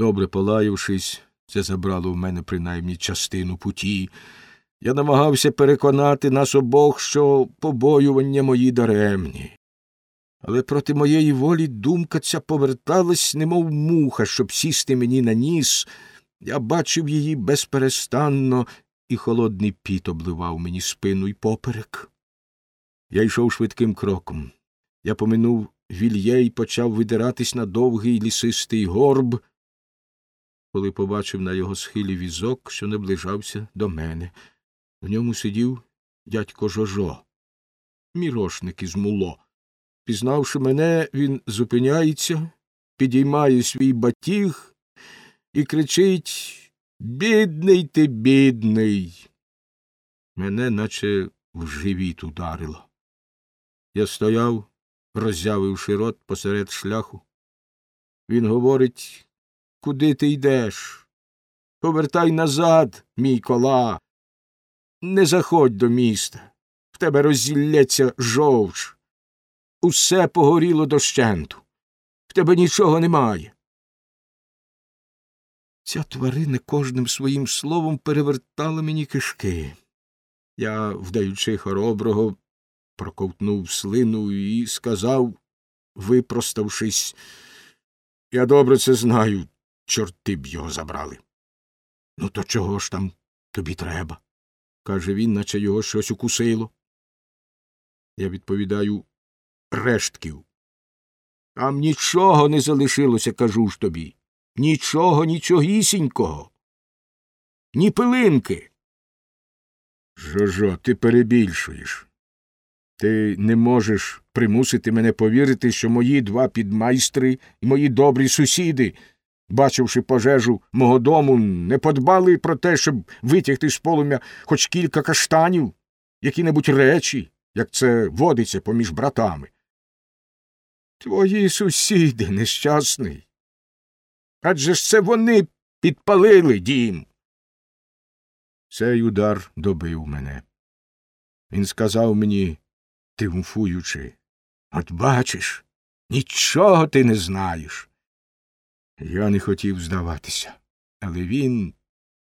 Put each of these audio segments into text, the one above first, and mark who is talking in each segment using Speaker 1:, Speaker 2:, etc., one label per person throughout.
Speaker 1: Добре полаявшись, це забрало в мене принаймні частину путі. Я намагався переконати нас обох, що побоювання мої даремні. Але проти моєї волі думка ця поверталась, немов муха, щоб сісти мені на ніс. Я бачив її безперестанно, і холодний піт обливав мені спину й поперек. Я йшов швидким кроком. Я поминув вільє й почав видиратись на довгий лісистий горб, коли побачив на його схилі візок, що наближався до мене. В ньому сидів дядько Жожо, мірошник із муло. Пізнавши мене, він зупиняється, підіймає свій батіг і кричить Бідний ти, бідний. Мене наче в живіт ударило. Я стояв, роззявивши рот посеред шляху. Він говорить Куди ти йдеш? Повертай назад, мій кола. Не заходь до міста. В тебе роззілється жовч. Усе погоріло дощенту. В тебе нічого немає. Ця тварина кожним своїм словом перевертала мені кишки. Я, вдаючи хороброго, проковтнув слину і сказав, випроставшись, я добре це знаю, чорти б його забрали. Ну, то чого ж там тобі треба? каже він, наче його щось укусило. Я відповідаю рештків. Там нічого не залишилося, кажу ж тобі. Нічого, нічогісінького. Ні пилинки. Жожо, ти перебільшуєш. Ти не можеш примусити мене повірити, що мої два підмайстри і мої добрі сусіди, бачивши пожежу мого дому, не подбали про те, щоб витягти з полум'я хоч кілька каштанів, які небудь речі, як це водиться поміж братами. Твої сусіди, нещасний. Адже ж це вони підпалили дім. Цей удар добив мене. Він сказав мені, тріумфуючи, от бачиш, нічого ти не знаєш. Я не хотів здаватися, але він,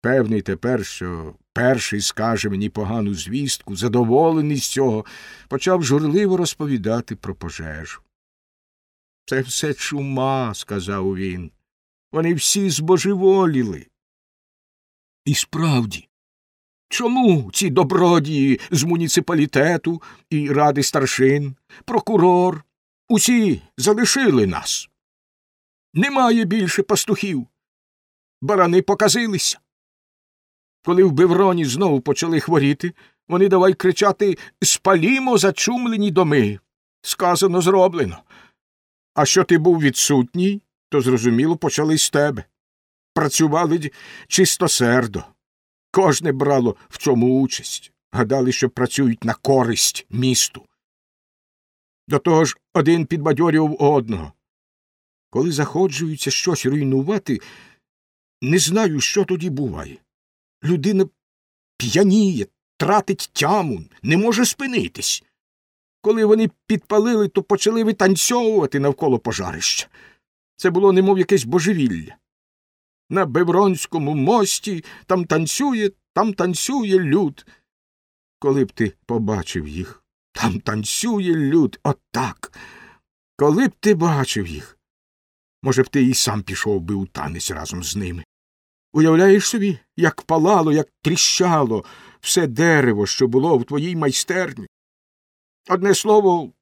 Speaker 1: певний тепер, що перший скаже мені погану звістку, задоволений з цього, почав журливо розповідати про пожежу. Це все чума, сказав він. Вони всі збожеволіли. І справді, чому ці добродії з муніципалітету і ради старшин, прокурор, усі залишили нас? Немає більше пастухів. Барани показилися. Коли в Бевроні знову почали хворіти, вони давай кричати Спалімо зачумлені доми. Сказано, зроблено. А що ти був відсутній, то зрозуміло почали з тебе. Працювали чистосердо. Кожне брало в цьому участь. Гадали, що працюють на користь місту. До того ж один підбадьорював одного. Коли заходжується щось руйнувати, не знаю, що тоді буває. Людина п'яніє, тратить тяму, не може спинитись. Коли вони підпалили, то почали витанцьовувати навколо пожарища. Це було немов якесь божевілля. На Бевронському мості там танцює, там танцює люд. Коли б ти побачив їх, там танцює люд, отак. Коли б ти бачив їх, може б ти і сам пішов би у танець разом з ними. Уявляєш собі, як палало, як тріщало все дерево, що було в твоїй майстерні? Одне слово,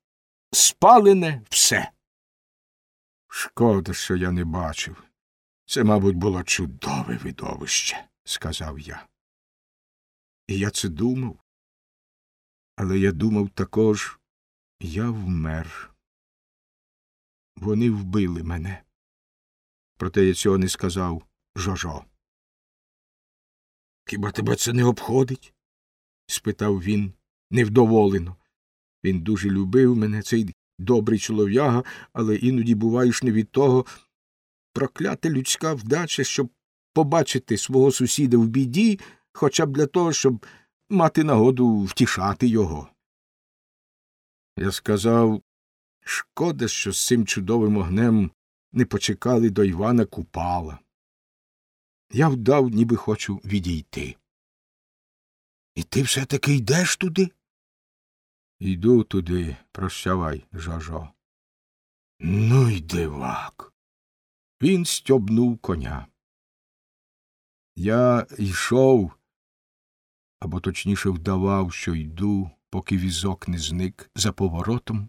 Speaker 1: спалене все. Шкода, що я не бачив. Це, мабуть, було чудове видовище, сказав я. І я це думав. Але я думав також я вмер. Вони вбили мене. Проте я цього не сказав Жожо. Хіба тебе це не обходить? спитав він невдоволено. Він дуже любив мене, цей добрий чолов'яга, але іноді буваєш не від того проклята людська вдача, щоб побачити свого сусіда в біді, хоча б для того, щоб мати нагоду втішати його. Я сказав шкода, що з цим чудовим огнем не почекали до Івана Купала. Я вдав, ніби хочу відійти. І ти все таки йдеш туди? Йду туди, прощавай, Жожо. Ну й дивак. Він стьобнув коня. Я йшов, або точніше вдавав, що йду, поки візок не зник за поворотом.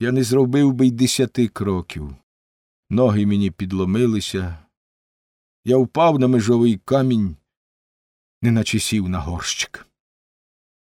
Speaker 1: Я не зробив би й десяти кроків. Ноги мені підломилися. Я впав на межовий камінь, неначе сів на горщик.